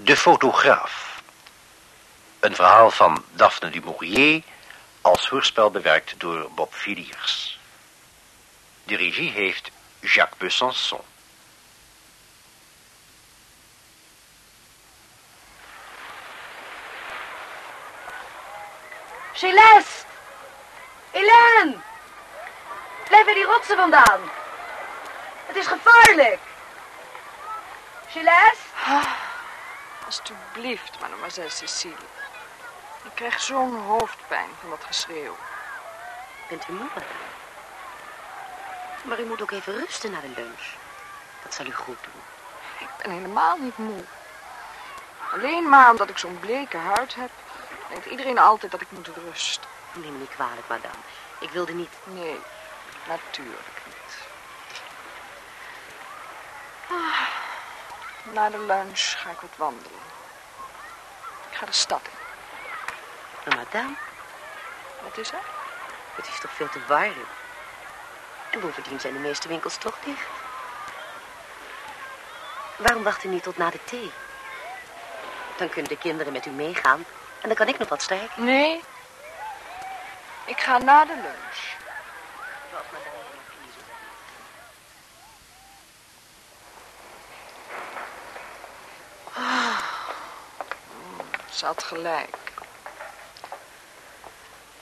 De fotograaf. Een verhaal van Daphne du Maurier als hoorspel bewerkt door Bob Villiers. De regie heeft Jacques Besançon. Céleste! Hélène! Blijf bij die rotsen vandaan. Het is gevaarlijk. Céleste? Alsjeblieft, mademoiselle Cécile. Ik krijg zo'n hoofdpijn van dat geschreeuw. Bent u moe, madame? Maar u moet ook even rusten na de lunch. Dat zal u goed doen. Ik ben helemaal niet moe. Alleen maar omdat ik zo'n bleke huid heb, denkt iedereen altijd dat ik moet rusten. Neem me niet kwalijk, madame. Ik wilde niet... Nee, natuurlijk niet. Ah, na de lunch ga ik wat wandelen. Ik ga de stad in. Maar madame, Wat is er? het is toch veel te warm. En bovendien zijn de meeste winkels toch dicht. Waarom wacht u niet tot na de thee? Dan kunnen de kinderen met u meegaan en dan kan ik nog wat strijken. Nee. Ik ga na de lunch. Zoals madame de marquise. Ze had gelijk.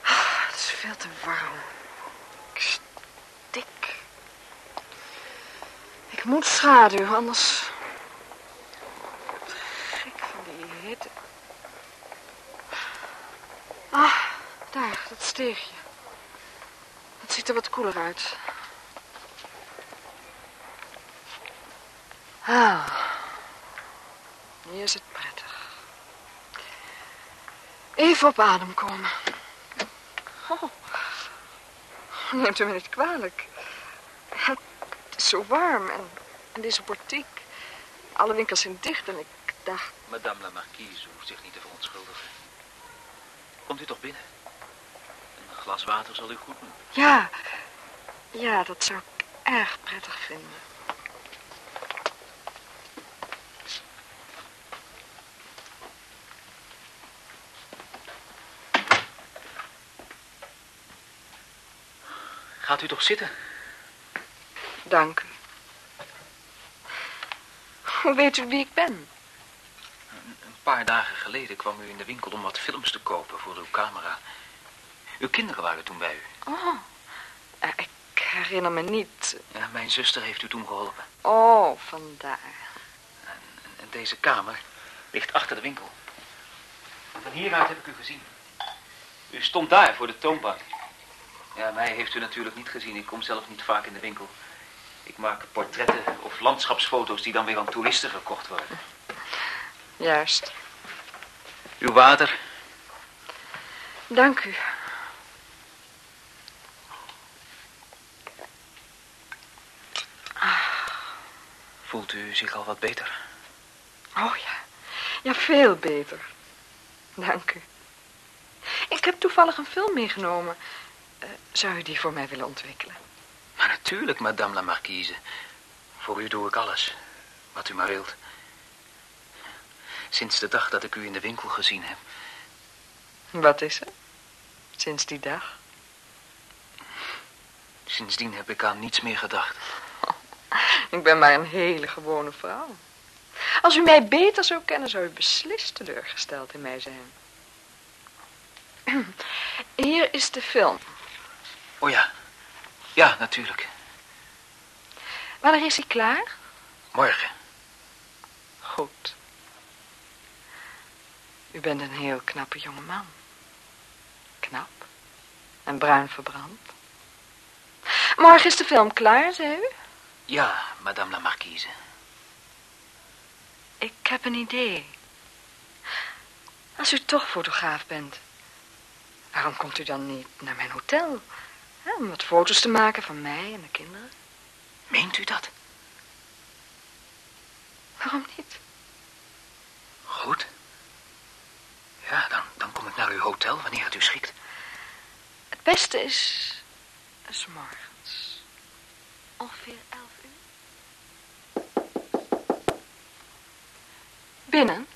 Ah, Het is veel te warm. Ik stik. Ik moet schaduw, anders... Gek van die hitte. Ah, daar, dat steegje. Het ziet er wat koeler uit. Ah, hier is het prettig. Even op adem komen. Oh. Neemt u me niet kwalijk. Het is zo warm en, en deze portiek. Alle winkels zijn dicht en ik dacht... Madame la Marquise hoeft zich niet te verontschuldigen. Komt u toch binnen? Een glas water zal u goed doen. Ja, ja, dat zou ik erg prettig vinden. Gaat u toch zitten? Dank. Hoe weet u wie ik ben? Een, paar dagen geleden kwam u in de winkel om wat films te kopen voor uw camera. Uw kinderen waren toen bij u. Oh, eh, ik herinner me niet. Ja, mijn zuster heeft u toen geholpen. Oh, vandaar. En, en deze kamer ligt achter de winkel. Van hieruit heb ik u gezien. U stond daar voor de toonbank. Ja, mij heeft u natuurlijk niet gezien. Ik kom zelf niet vaak in de winkel. Ik maak portretten of landschapsfoto's die dan weer aan toeristen gekocht worden. Juist. Uw water? Dank u. Voelt u zich al wat beter? Oh ja, ja, veel beter. Dank u. Ik heb toevallig een film meegenomen. Eh, zou u die voor mij willen ontwikkelen? Maar natuurlijk, madame la marquise. Voor u doe ik alles. Wat u maar wilt. Sinds de dag dat ik u in de winkel gezien heb. Wat is er? Sinds die dag? Sindsdien heb ik aan niets meer gedacht. Ik ben maar een hele gewone vrouw. Als u mij beter zou kennen, zou u beslist teleurgesteld in mij zijn. Hier is de film. Oh ja. Ja, natuurlijk. Wanneer is hij klaar? Morgen. Goed. U bent een heel knappe jongeman. Knap. En bruin verbrand. Morgen is de film klaar, zei u? Ja, madame la marquise. Ik heb een idee. Als u toch fotograaf bent, waarom komt u dan niet naar mijn hotel? Hè, om wat foto's te maken van mij en de kinderen. Meent u dat? Waarom niet? Goed. Ja, dan, dan kom ik naar uw hotel wanneer het u schikt. Het beste is... is morgens. Ongeveer elf uur. Binnen.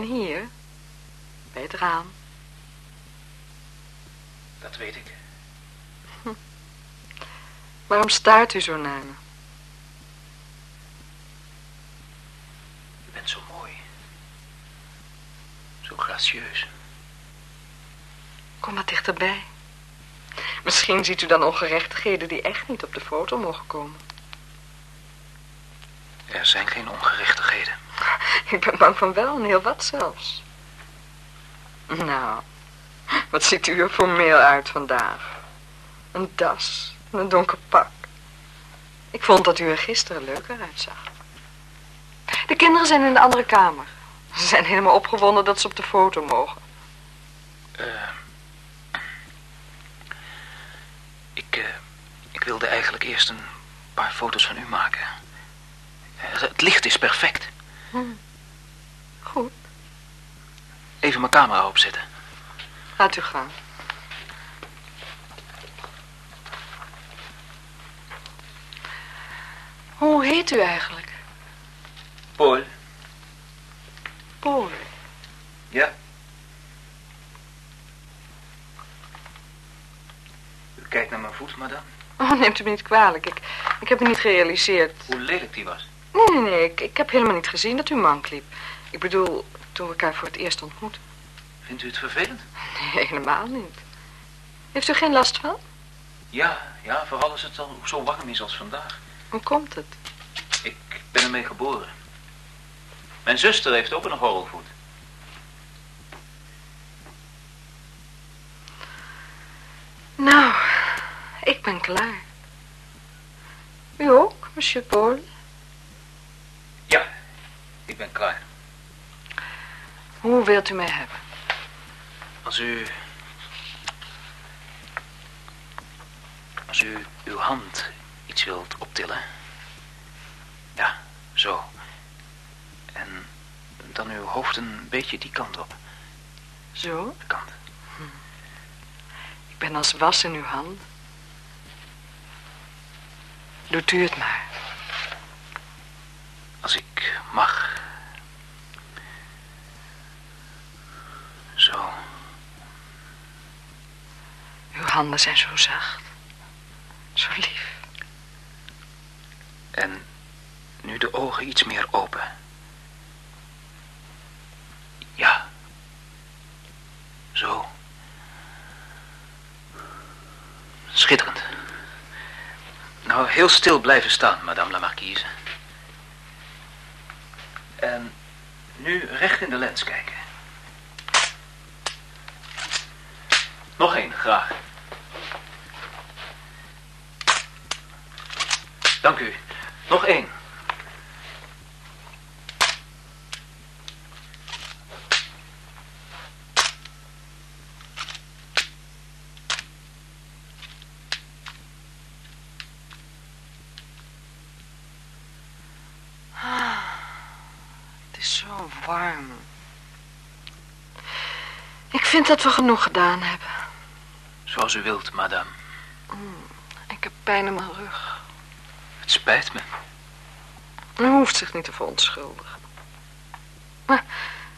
Ben hier. Bij het raam. Dat weet ik. Waarom staart u zo naar me? U bent zo mooi. Zo gracieus. Kom wat dichterbij. Misschien ziet u dan ongerechtigheden die echt niet op de foto mogen komen. Er zijn geen ongerechtigheden. Ik ben bang van wel, en heel wat zelfs. Nou, wat ziet u er formeel uit vandaag? Een das en een donker pak. Ik vond dat u er gisteren leuker uitzag. De kinderen zijn in de andere kamer. Ze zijn helemaal opgewonden dat ze op de foto mogen. Eh, ik, eh, ik wilde eigenlijk eerst een paar foto's van u maken. Eh, het licht is perfect. Goed, Even mijn camera opzetten. laat u gaan. Hoe heet u eigenlijk? Paul. Paul. Ja. U kijkt naar mijn voet, madame. Oh, neemt u me niet kwalijk. Ik, ik heb het niet gerealiseerd. Hoe lelijk die was. Nee, nee, nee. Ik, ik heb helemaal niet gezien dat u mank liep. Ik bedoel, toen we elkaar voor het eerst ontmoetten. Vindt u het vervelend? Nee, helemaal niet. Heeft u geen last van? Ja, ja, vooral als het al zo warm is als vandaag. Hoe komt het? Ik ben ermee geboren. Mijn zuster heeft ook een horrelvoet. Nou, ik ben klaar. U ook, monsieur Paul? Ja, ik ben klaar. Hoe wilt u mij hebben? Als u... Als u uw hand iets wilt optillen. Ja, zo. En dan uw hoofd een beetje die kant op. Zo? De kant. Ik ben als was in uw hand. Doet u het maar. Als ik mag. Zo. Uw handen zijn zo zacht. Zo lief. En nu de ogen iets meer open. Ja. Zo. Schitterend. Nou, heel stil blijven staan, madame la marquise. En nu recht in de lens kijken. Nog één, graag. Dank u. Nog één. Het is zo warm. Ik vind dat we genoeg gedaan hebben. Zoals u wilt, madame. Ik heb pijn in mijn rug. Spijt me. U hoeft zich niet te verontschuldigen. Maar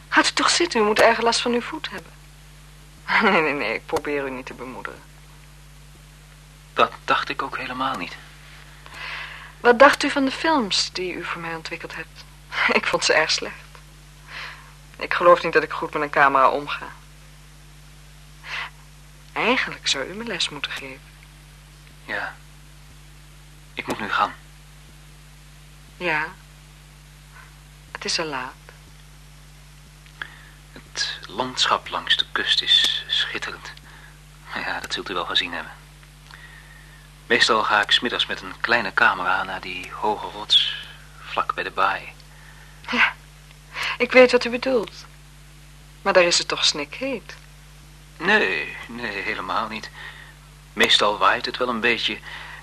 gaat u toch zitten, u moet erg last van uw voet hebben. Nee, nee, nee, ik probeer u niet te bemoederen. Dat dacht ik ook helemaal niet. Wat dacht u van de films die u voor mij ontwikkeld hebt? Ik vond ze erg slecht. Ik geloof niet dat ik goed met een camera omga. Eigenlijk zou u me les moeten geven. Ja. Ik moet nu gaan. Ja. Het is al laat. Het landschap langs de kust is schitterend. Ja, dat zult u wel gezien hebben. Meestal ga ik smiddags met een kleine camera naar die hoge rots vlak bij de baai. Ja, ik weet wat u bedoelt. Maar daar is het toch snikheet. Nee, nee, helemaal niet. Meestal waait het wel een beetje.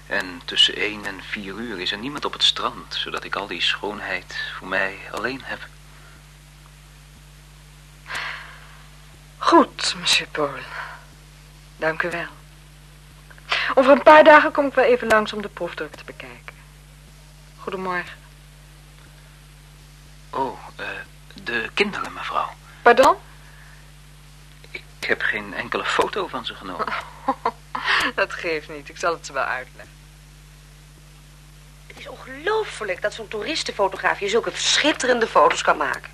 En tussen één en vier uur is er niemand op het strand, zodat ik al die schoonheid voor mij alleen heb. Goed, monsieur Paul. Dank u wel. Over een paar dagen kom ik wel even langs om de proefdruk te bekijken. Goedemorgen. Oh, eh, de kinderen, mevrouw. Pardon? Ik heb geen enkele foto van ze genomen. Dat geeft niet, ik zal het ze wel uitleggen. Is ongelooflijk dat zo'n toeristenfotograaf je zulke schitterende foto's kan maken.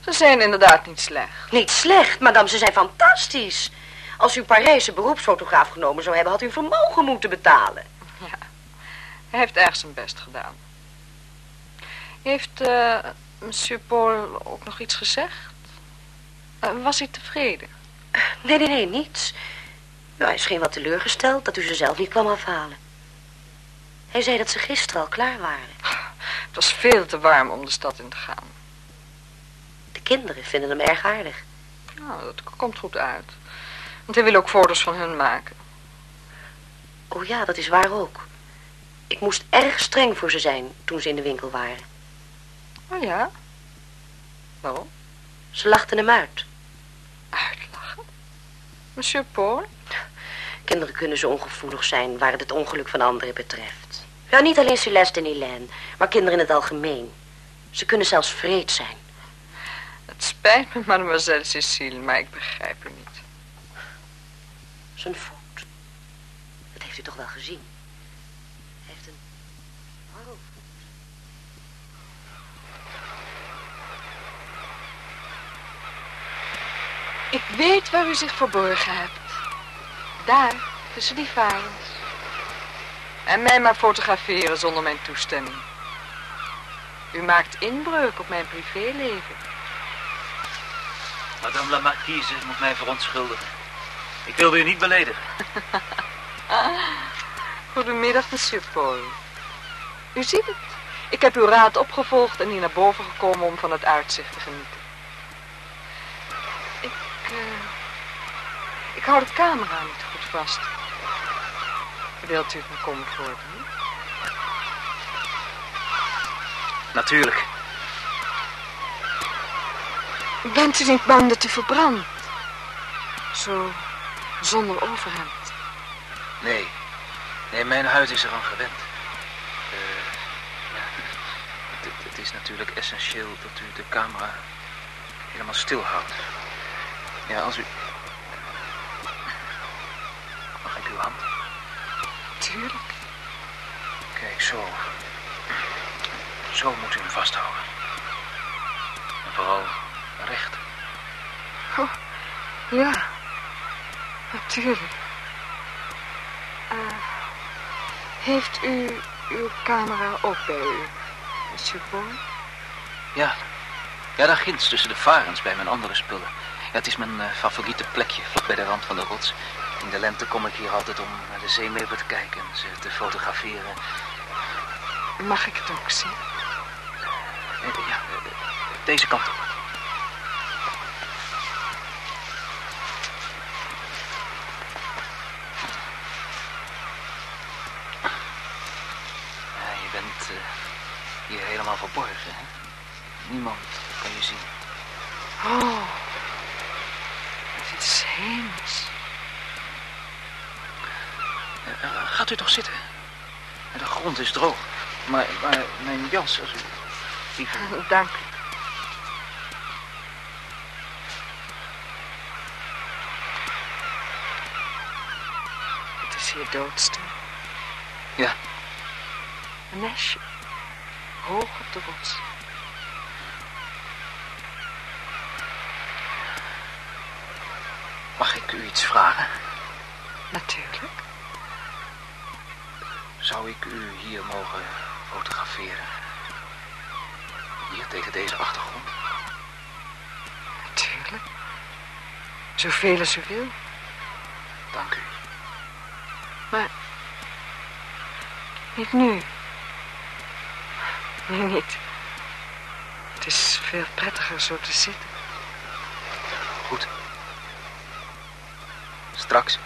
Ze zijn inderdaad niet slecht. Niet slecht, madame, ze zijn fantastisch. Als u Parijs een beroepsfotograaf genomen zou hebben, had u een vermogen moeten betalen. Hij heeft erg zijn best gedaan. Heeft eh, monsieur Paul ook nog iets gezegd? Eh, was hij tevreden? Nee, nee, nee, niets. Ja, hij scheen wat teleurgesteld dat u ze zelf niet kwam afhalen. Hij zei dat ze gisteren al klaar waren. Het was veel te warm om de stad in te gaan. De kinderen vinden hem erg aardig. Nou, dat komt goed uit. Want hij wil ook foto's van hun maken. Oh ja, dat is waar ook. Ik moest erg streng voor ze zijn toen ze in de winkel waren. Oh ja? Waarom? Ze lachten hem uit. Uitlachen? Monsieur Paul? Kinderen kunnen zo ongevoelig zijn waar het het ongeluk van anderen betreft. Ja, niet alleen Celeste en Hélène, maar kinderen in het algemeen. Ze kunnen zelfs vreed zijn. Het spijt me, mademoiselle Cécile, maar ik begrijp u niet. Zijn voet. Dat heeft u toch wel gezien? Hij heeft een warrelvoet. Ik weet waar u zich verborgen hebt. Daar, tussen die varens. En mij maar fotograferen zonder mijn toestemming. U maakt inbreuk op mijn privéleven. Madame la Marquise moet mij verontschuldigen. Ik wilde u niet beledigen. Goedemiddag, monsieur Paul. U ziet het. Ik heb uw raad opgevolgd en hier naar boven gekomen om van het uitzicht te genieten. Ik, eh, ik hou de camera niet goed vast. Wilt u het me komen voordoen? Natuurlijk. Bent u niet bang dat u verbrandt? Zo zonder overhemd. Nee. Nee, mijn huid is eraan gewend. Eh, ja. het, het is natuurlijk essentieel dat u de camera helemaal stil houdt. Ja, als u... Mag ik uw hand? Tuurlijk. Kijk, zo. Zo moet u hem vasthouden. En vooral recht. Ja, natuurlijk. Eh, heeft u uw camera ook bij u, monsieur Paul? Ja. Ja, daar ginds tussen de varens bij mijn andere spullen. Ja, het is mijn eh, favoriete plekje, vlak bij de rand van de rots. In de lente kom ik hier altijd om naar de zeemeeuwen te kijken en ze te fotograferen. Mag ik het ook zien? Eh, Ja, deze kant op. Ja, je bent eh, hier helemaal verborgen, hè? Niemand kan je zien. Oh, dit is hemels. Eh, eh, gaat u toch zitten? De grond is droog. Maar, maar mijn jas, als u... Liever... Dank u. Het is hier doodstil. Ja. Een nestje. Hoog op de rots. Mag ik u iets vragen? Natuurlijk. Zou ik u hier mogen fotograferen? Hier tegen deze achtergrond? Natuurlijk. Zoveel als u wil. Dank u. Maar niet nu. Nu niet. Het is veel prettiger zo te zitten. Goed. Straks.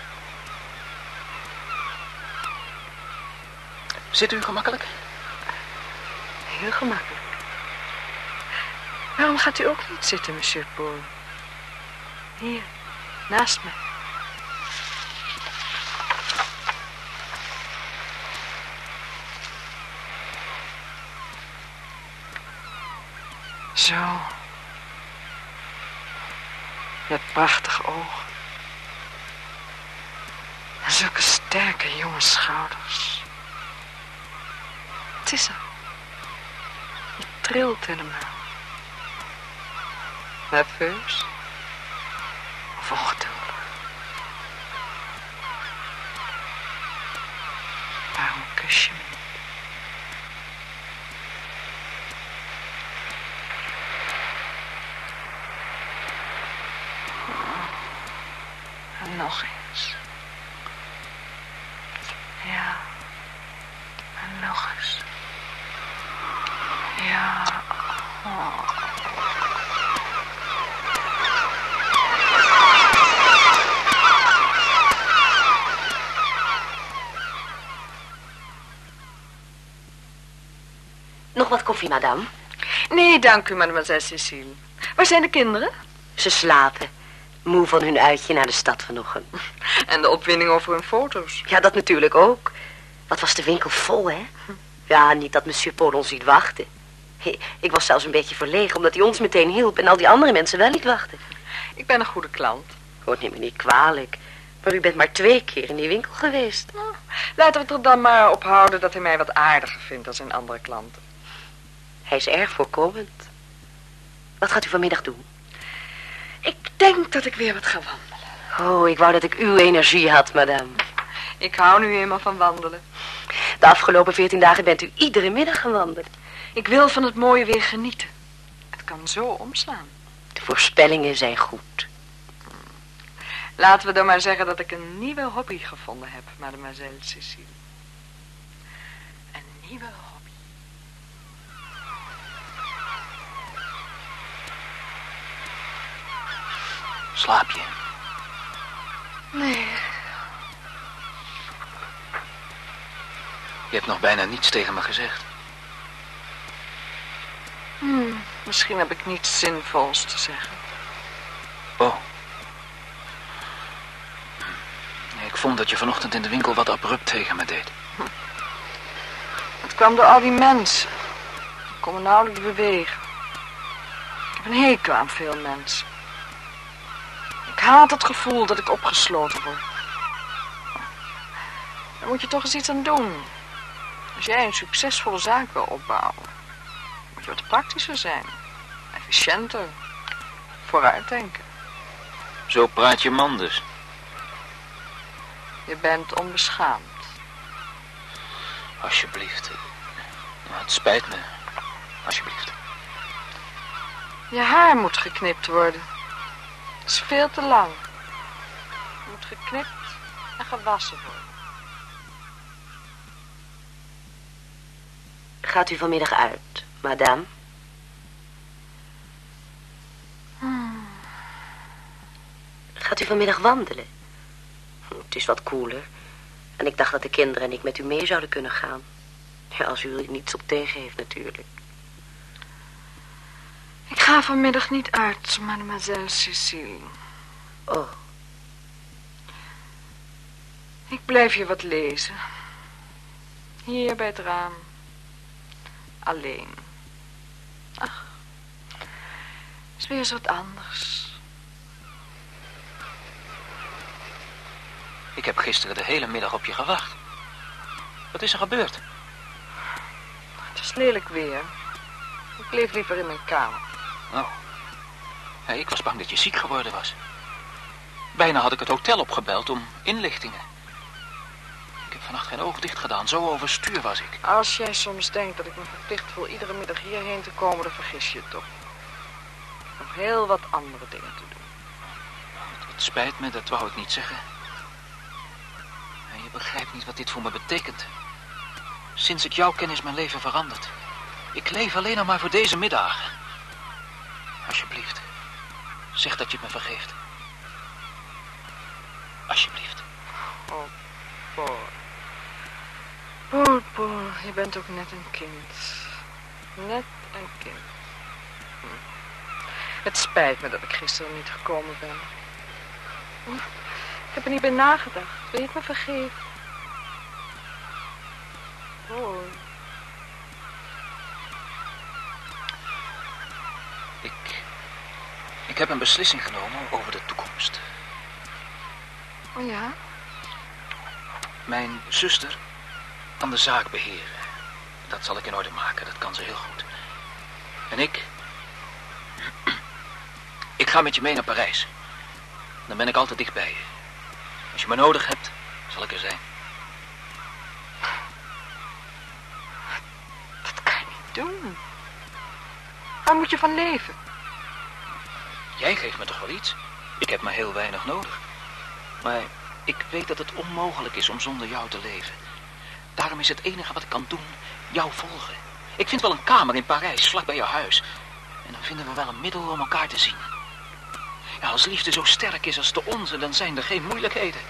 Zit u gemakkelijk? Heel gemakkelijk. Waarom gaat u ook niet zitten, monsieur Paul? Hier, naast me. Zo, Je hebt prachtige ogen. En zulke sterke jonge schouders. Het is er. Je trilt helemaal. Nerveus? Of ongeduldig? Waarom kus je me niet? En nog eens. Ja. En nog eens. Koffie, madame? Nee, dank u, mademoiselle Cécile. Waar zijn de kinderen? Ze slapen. Moe van hun uitje naar de stad vanochtend. En de opwinding over hun foto's. Ja, dat natuurlijk ook. Wat was de winkel vol, hè? Ja, niet dat monsieur Paul ons ziet wachten. Ik was zelfs een beetje verlegen omdat hij ons meteen hielp en al die andere mensen wel niet wachten. Ik ben een goede klant. Oh, neem me niet kwalijk. Maar u bent maar twee keer in die winkel geweest. Laten we het er dan maar op houden dat hij mij wat aardiger vindt dan zijn andere klanten. Hij is erg voorkomend. Wat gaat u vanmiddag doen? Ik denk dat ik weer wat ga wandelen. Oh, ik wou dat ik uw energie had, madame. Ik hou nu eenmaal van wandelen. De afgelopen veertien dagen bent u iedere middag gewandeld. Ik wil van het mooie weer genieten. Het kan zo omslaan. De voorspellingen zijn goed. Laten we dan maar zeggen dat ik een nieuwe hobby gevonden heb, mademoiselle Cécile. Een nieuwe hobby. Slaap je? Nee, Je hebt nog bijna niets tegen me gezegd. hmm, misschien heb ik niets zinvols te zeggen. Oh. Ik vond dat je vanochtend in de winkel wat abrupt tegen me deed. Het kwam door al die mensen. Ik kon me nauwelijks bewegen. Ik heb een hekel aan veel mensen. Ik haat het gevoel dat ik opgesloten word. Daar moet je toch eens iets aan doen. Als jij een succesvolle zaak wil opbouwen, moet je wat praktischer zijn. Efficiënter. Vooruitdenken. Zo praat je man dus. Je bent onbeschaamd. Alsjeblieft. Nou, het spijt me. Alsjeblieft. Je haar moet geknipt worden. Het is veel te lang. Het moet geknipt en gewassen worden. Gaat u vanmiddag uit, madame? Gaat u vanmiddag wandelen? Het is wat koeler. En ik dacht dat de kinderen en ik met u mee zouden kunnen gaan. Ja, als u er niets op tegen heeft, natuurlijk. Ik ga vanmiddag niet uit, mademoiselle Cécile. Oh, Ik blijf hier wat lezen. Hier bij het raam. Alleen. Ach, is weer eens wat anders. Ik heb gisteren de hele middag op je gewacht. Wat is er gebeurd? Het is lelijk weer. Ik bleef liever in mijn kamer. Oh. Ja, ik was bang dat je ziek geworden was. Bijna had ik het hotel opgebeld om inlichtingen. Ik heb vannacht geen oog dicht gedaan. Zo overstuur was ik. Als jij soms denkt dat ik me verplicht voel iedere middag hierheen te komen, dan vergis je het toch. Nog heel wat andere dingen te doen. Het, het spijt me, dat wou ik niet zeggen. En je begrijpt niet wat dit voor me betekent. Sinds ik jou ken is mijn leven veranderd. Ik leef alleen nog maar voor deze middagen. Alsjeblieft, zeg dat je het me vergeeft. Alsjeblieft. Oh, Paul. Paul, Paul, je bent ook net een kind. Net een kind. Hm. Het spijt me dat ik gisteren niet gekomen ben. Hm. Ik heb er niet bij nagedacht. Wil je het me vergeven? Paul. Ik... Heb een beslissing genomen over de toekomst. Oh ja? Mijn zuster kan de zaak beheren. Dat zal ik in orde maken, dat kan ze heel goed. En ik... Ik ga met je mee naar Parijs. Dan ben ik altijd dicht bij je. Als je me nodig hebt, zal ik er zijn. Dat kan je niet doen. Waar moet je van leven? Jij geeft me toch wel iets? Ik heb maar heel weinig nodig. Maar ik weet dat het onmogelijk is om zonder jou te leven. Daarom is het enige wat ik kan doen, jou volgen. Ik vind wel een kamer in Parijs, vlak bij jouw huis. En dan vinden we wel een middel om elkaar te zien. Ja, als liefde zo sterk is als de onze, dan zijn er geen moeilijkheden.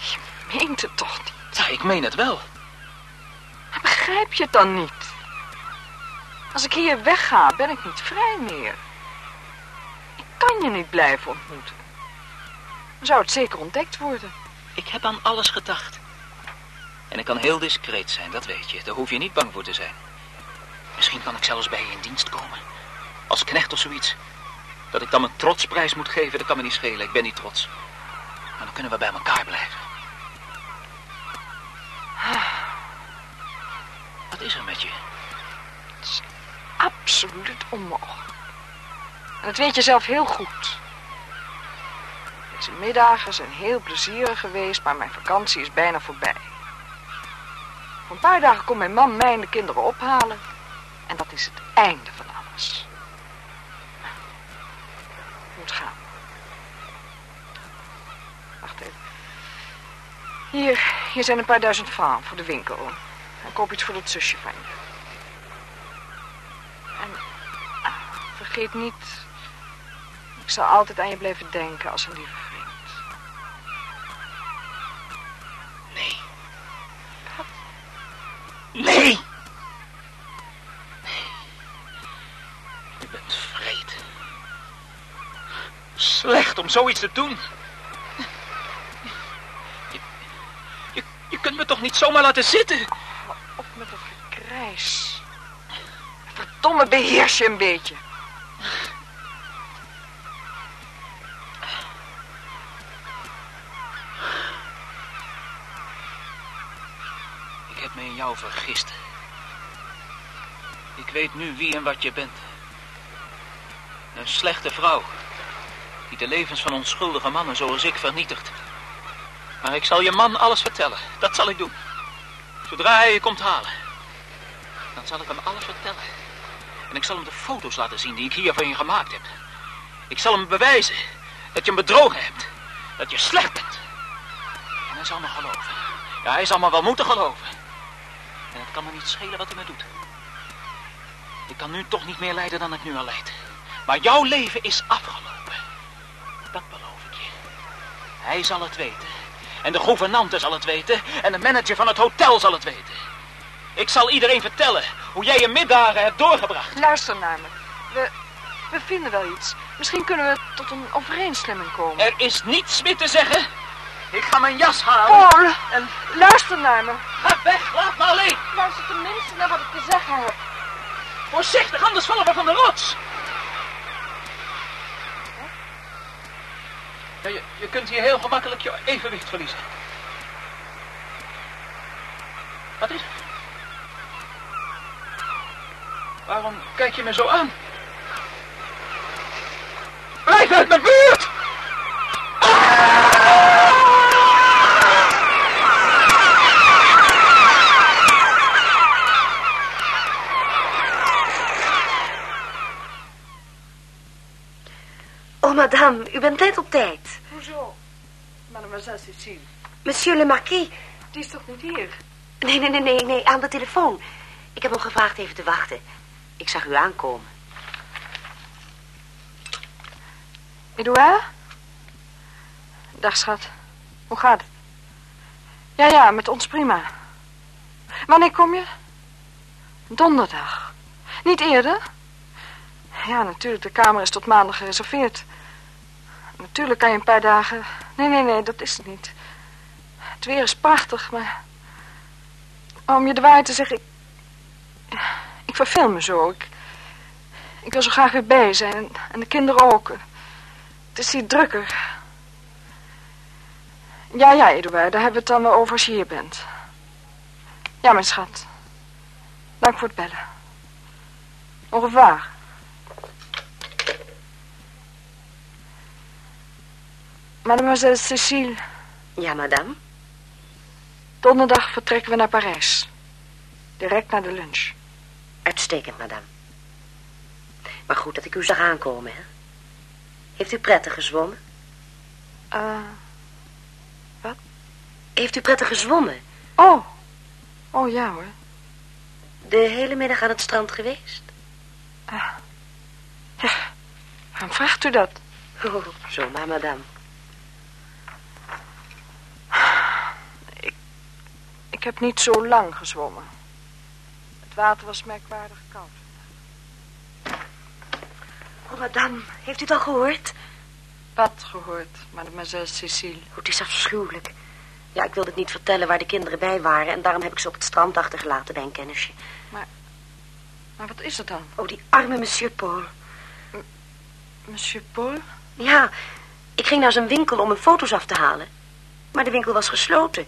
Je meent het toch niet? Ja, ik meen het wel. Maar begrijp je het dan niet? Als ik hier wegga, ben ik niet vrij meer. Kan je niet blijven ontmoeten. Dan zou het zeker ontdekt worden. Ik heb aan alles gedacht. En ik kan heel discreet zijn, dat weet je. Daar hoef je niet bang voor te zijn. Misschien kan ik zelfs bij je in dienst komen. Als knecht of zoiets. Dat ik dan mijn trotsprijs moet geven, dat kan me niet schelen. Ik ben niet trots. Maar dan kunnen we bij elkaar blijven. Wat is er met je? Absoluut onmogelijk. En dat weet je zelf heel goed. Deze middagen zijn heel plezierig geweest, maar mijn vakantie is bijna voorbij. Voor een paar dagen komt mijn man mij en de kinderen ophalen. En dat is het einde van alles. Moet gaan. Wacht even. Hier, hier zijn een paar duizend francs voor de winkel. En koop iets voor dat zusje van je. En ah, vergeet niet, ik zal altijd aan je blijven denken als een lieve vriend. Nee. Nee! Je bent vreed. Slecht om zoiets te doen. Je, je, je kunt me toch niet zomaar laten zitten? Op met dat gekrijs. Verdomme, beheers je een beetje. Ik vergist. Ik weet nu wie en wat je bent. Een slechte vrouw. Die de levens van onschuldige mannen zoals ik vernietigt. Maar ik zal je man alles vertellen. Dat zal ik doen. Zodra hij je komt halen. Dan zal ik hem alles vertellen. En ik zal hem de foto's laten zien die ik hier van je gemaakt heb. Ik zal hem bewijzen dat je hem bedrogen hebt. Dat je slecht bent. En hij zal me geloven. Ja, hij zal me wel moeten geloven. En het kan me niet schelen wat hij me doet. Ik kan nu toch niet meer lijden dan ik nu al leid. Maar jouw leven is afgelopen. Dat beloof ik je. Hij zal het weten. En de gouvernante zal het weten. En de manager van het hotel zal het weten. Ik zal iedereen vertellen hoe jij je middagen hebt doorgebracht. Luister naar me. We, we vinden wel iets. Misschien kunnen we tot een overeenstemming komen. Er is niets meer te zeggen. Ik ga mijn jas halen. Paul, En luister naar me. ga weg, laat me alleen. Luister tenminste naar wat ik te zeggen heb. Voorzichtig, anders vallen we van de rots. Ja, je, je kunt hier heel gemakkelijk je evenwicht verliezen. Wat is het? Waarom kijk je me zo aan? Blijf uit mijn buurt! Oh, madame, u bent net op tijd. Hoezo? Mademoiselle Cécile, Monsieur le Marquis. die is toch niet hier? Nee, nee, nee, nee, nee, aan de telefoon. Ik heb hem gevraagd even te wachten. Ik zag u aankomen. Edouard? Dag, schat. Hoe gaat het? Ja, ja, met ons prima. Wanneer kom je? Donderdag. Niet eerder? Ja, natuurlijk, de kamer is tot maandag gereserveerd. Natuurlijk kan je een paar dagen... Nee, nee, nee, dat is het niet. Het weer is prachtig, maar... Om je de waarheid te zeggen, ik... Ik verveel me zo. Ik, Ik wil zo graag weer bij zijn. En, de kinderen ook. Het is hier drukker. Ja, ja, Eduard, daar hebben we het dan wel over als je hier bent. Ja, mijn schat. Dank voor het bellen. Au revoir. Mademoiselle Cécile, Ja, madame. donderdag vertrekken we naar Parijs. Direct na de lunch. Uitstekend, madame. Maar goed dat ik u zag aankomen, hè? Heeft u prettig gezwommen? Eh, Heeft u prettig gezwommen? oh. Oh ja hoor. De hele middag aan het strand geweest? Waarom vraagt u dat? Oh, zomaar, madame. Ik heb niet zo lang gezwommen. Het water was merkwaardig koud. Oh, madame, heeft u het al gehoord? Wat gehoord, mademoiselle Cécile? Oh, het is afschuwelijk. Ja, ik wilde het niet vertellen waar de kinderen bij waren... en daarom heb ik ze op het strand achtergelaten bij een kennisje. Maar wat is het dan? Oh, die arme monsieur Paul. Monsieur Paul? Ja, ik ging naar zijn winkel om mijn foto's af te halen. Maar de winkel was gesloten.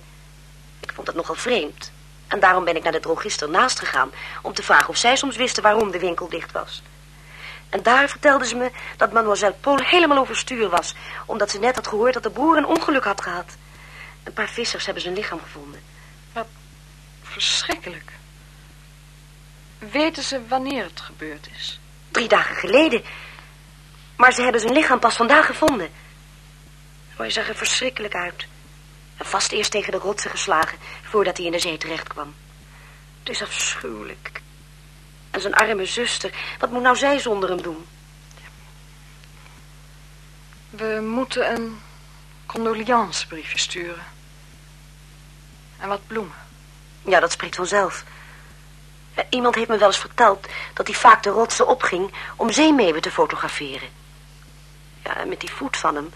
Ik vond dat nogal vreemd. En daarom ben ik naar de drogist ernaast gegaan... om te vragen of zij soms wisten waarom de winkel dicht was. En daar vertelden ze me dat mademoiselle Paul helemaal overstuur was... omdat ze net had gehoord dat de broer een ongeluk had gehad. Een paar vissers hebben zijn lichaam gevonden. Verschrikkelijk. Weten ze wanneer het gebeurd is? Drie dagen geleden. Maar ze hebben zijn lichaam pas vandaag gevonden. Oh, hij zag er verschrikkelijk uit. En vast eerst tegen de rotsen geslagen voordat hij in de zee terecht kwam. Het is afschuwelijk. En zijn arme zuster, wat moet nou zij zonder hem doen? We moeten een condoleancebriefje sturen. En wat bloemen. Ja, dat spreekt vanzelf. Iemand heeft me wel eens verteld dat hij vaak de rotsen opging om zeemeeuwen te fotograferen. Ja, en met die voet van hem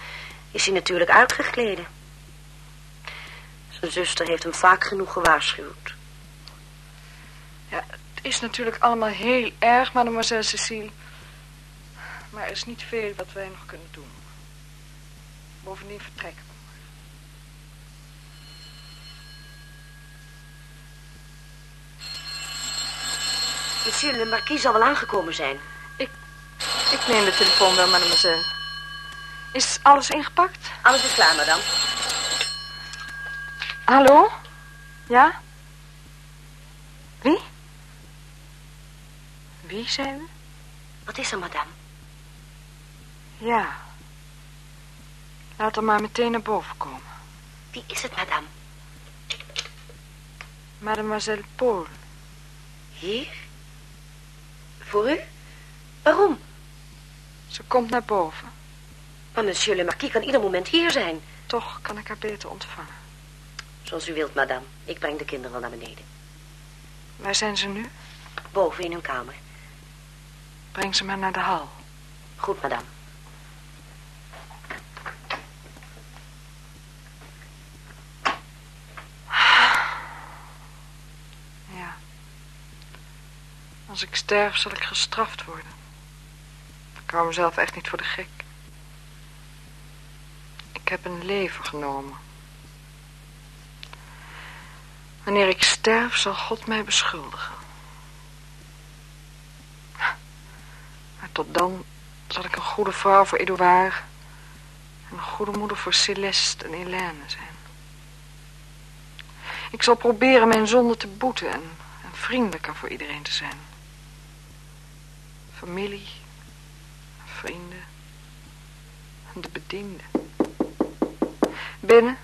is hij natuurlijk uitgegleden. Zijn zuster heeft hem vaak genoeg gewaarschuwd. Ja, het is natuurlijk allemaal heel erg, mademoiselle Cécile. Maar er is niet veel wat wij nog kunnen doen. Bovendien vertrekken we. Monsieur le marquis zal wel aangekomen zijn. Ik neem de telefoon wel, mademoiselle. Is alles ingepakt? Alles is klaar, madame. Hallo? Ja? Wie? Wie, zei u? Wat is er, madame? Ja. Laat hem maar meteen naar boven komen. Wie is het, madame? Mademoiselle Paul. Hier? Voor u? Waarom? Ze komt naar boven. Maar monsieur le marquis kan ieder moment hier zijn. Toch kan ik haar beter ontvangen. Zoals u wilt, madame. Ik breng de kinderen wel naar beneden. Waar zijn ze nu? Boven in hun kamer. Breng ze maar naar de hal. Goed, madame. Ja. Als ik sterf, zal ik gestraft worden. Ik hou mezelf echt niet voor de gek. Ik heb een leven genomen. Wanneer ik sterf, zal God mij beschuldigen. Maar tot dan zal ik een goede vrouw voor Edouard... en een goede moeder voor Celeste en Hélène zijn. Ik zal proberen mijn zonde te boeten en, en vriendelijker voor iedereen te zijn. Familie, vrienden en de bedienden. Binnen.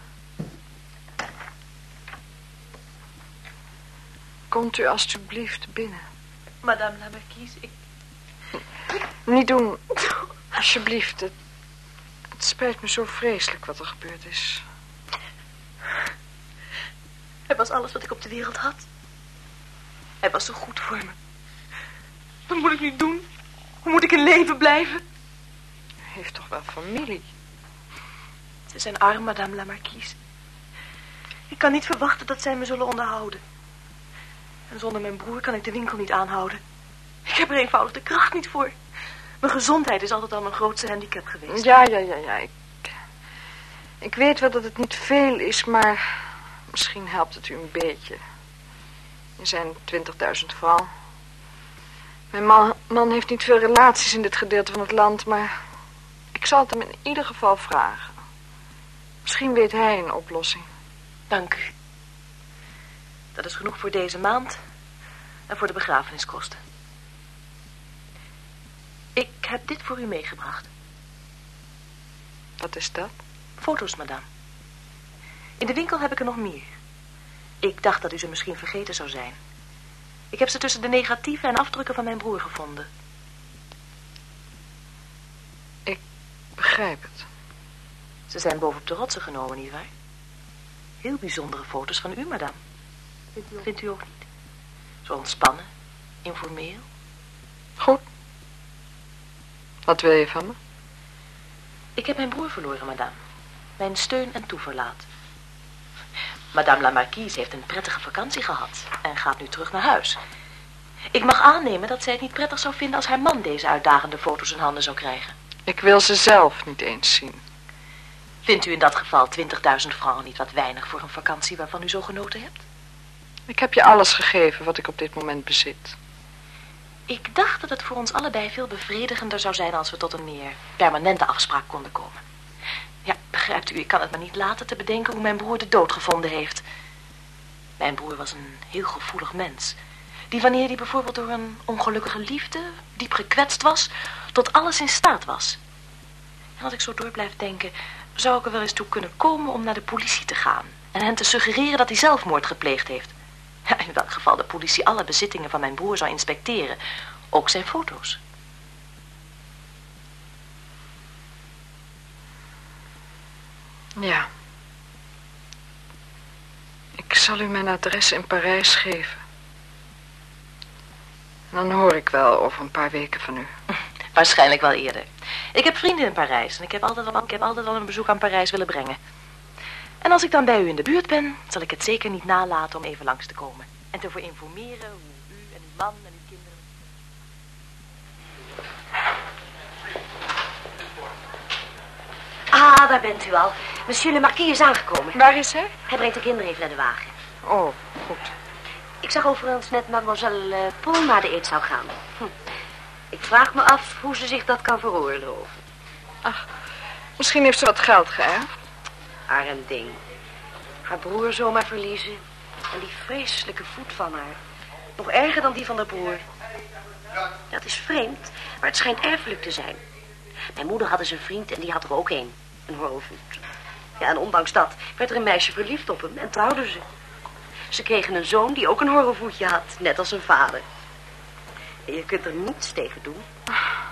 Komt u alstublieft binnen. Madame la marquise, ik... Niet doen, alsjeblieft. Het, het spijt me zo vreselijk wat er gebeurd is. Hij was alles wat ik op de wereld had. Hij was zo goed voor me. Wat moet ik nu doen? Hoe moet ik in leven blijven? U heeft toch wel familie? Ze zijn arm, madame la marquise. Ik kan niet verwachten dat zij me zullen onderhouden. En zonder mijn broer kan ik de winkel niet aanhouden. Ik heb er eenvoudig de kracht niet voor. Mijn gezondheid is altijd al mijn grootste handicap geweest. Ja, ja, ja, ja. Ik, ik weet wel dat het niet veel is, maar misschien helpt het u een beetje. Er zijn 20.000 francs. Mijn man, man heeft niet veel relaties in dit gedeelte van het land, maar ik zal het hem in ieder geval vragen. Misschien weet hij een oplossing. Dank u. Dat is genoeg voor deze maand en voor de begrafeniskosten. Ik heb dit voor u meegebracht. Wat is dat? Foto's, madame. In de winkel heb ik er nog meer. Ik dacht dat u ze misschien vergeten zou zijn. Ik heb ze tussen de negatieven en afdrukken van mijn broer gevonden. Ik begrijp het. Ze zijn bovenop de rotsen genomen, nietwaar? Heel bijzondere foto's van u, madame. Vindt u ook niet? Zo ontspannen, informeel. Goed. Wat wil je van me? Ik heb mijn broer verloren, madame. Mijn steun en toeverlaat. Madame la Marquise heeft een prettige vakantie gehad en gaat nu terug naar huis. Ik mag aannemen dat zij het niet prettig zou vinden als haar man deze uitdagende foto's in handen zou krijgen. Ik wil ze zelf niet eens zien. Vindt u in dat geval 20.000 francs niet wat weinig voor een vakantie waarvan u zo genoten hebt? Ik heb je alles gegeven wat ik op dit moment bezit. Ik dacht dat het voor ons allebei veel bevredigender zou zijn als we tot een meer permanente afspraak konden komen. Ja, begrijpt u, ik kan het maar niet laten te bedenken hoe mijn broer de dood gevonden heeft. Mijn broer was een heel gevoelig mens. Die wanneer hij bijvoorbeeld door een ongelukkige liefde diep gekwetst was, tot alles in staat was. En als ik zo door blijf denken, zou ik er wel eens toe kunnen komen om naar de politie te gaan. En hen te suggereren dat hij zelfmoord gepleegd heeft. Ja, in welk geval de politie alle bezittingen van mijn broer zou inspecteren. Ook zijn foto's. Ja. Ik zal u mijn adres in Parijs geven. En dan hoor ik wel over een paar weken van u. Waarschijnlijk wel eerder. Ik heb vrienden in Parijs en ik heb altijd al, ik heb altijd al een bezoek aan Parijs willen brengen. En als ik dan bij u in de buurt ben, zal ik het zeker niet nalaten om even langs te komen. En te voor informeren hoe u en uw man en uw kinderen... Ah, daar bent u al. Monsieur le Marquis is aangekomen. Waar is hij? Hij brengt de kinderen even naar de wagen. Oh, goed. Ik zag overigens net mademoiselle eh, Paul naar de eet zou gaan. Hm. Ik vraag me af hoe ze zich dat kan veroorloven. Ach, misschien heeft ze wat geld geërfd. Arm ding. Haar broer zomaar verliezen. En die vreselijke voet van haar. Nog erger dan die van haar broer. Dat is vreemd, maar het schijnt erfelijk te zijn. Mijn moeder had eens een vriend en die had er ook een. Een horrelvoet. Ja, en ondanks dat werd er een meisje verliefd op hem en trouwden ze. Ze kregen een zoon die ook een horrelvoetje had, net als zijn vader. En je kunt er niets tegen doen.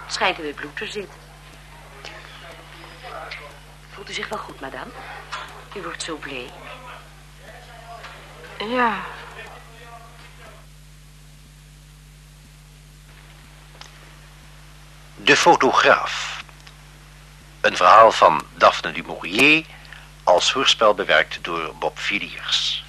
Het schijnt in het bloed te zitten. Voelt u zich wel goed, madame? U wordt zo blij. Ja, De fotograaf. Een verhaal van Daphne du Maurier als hoorspel bewerkt door Bob Villiers.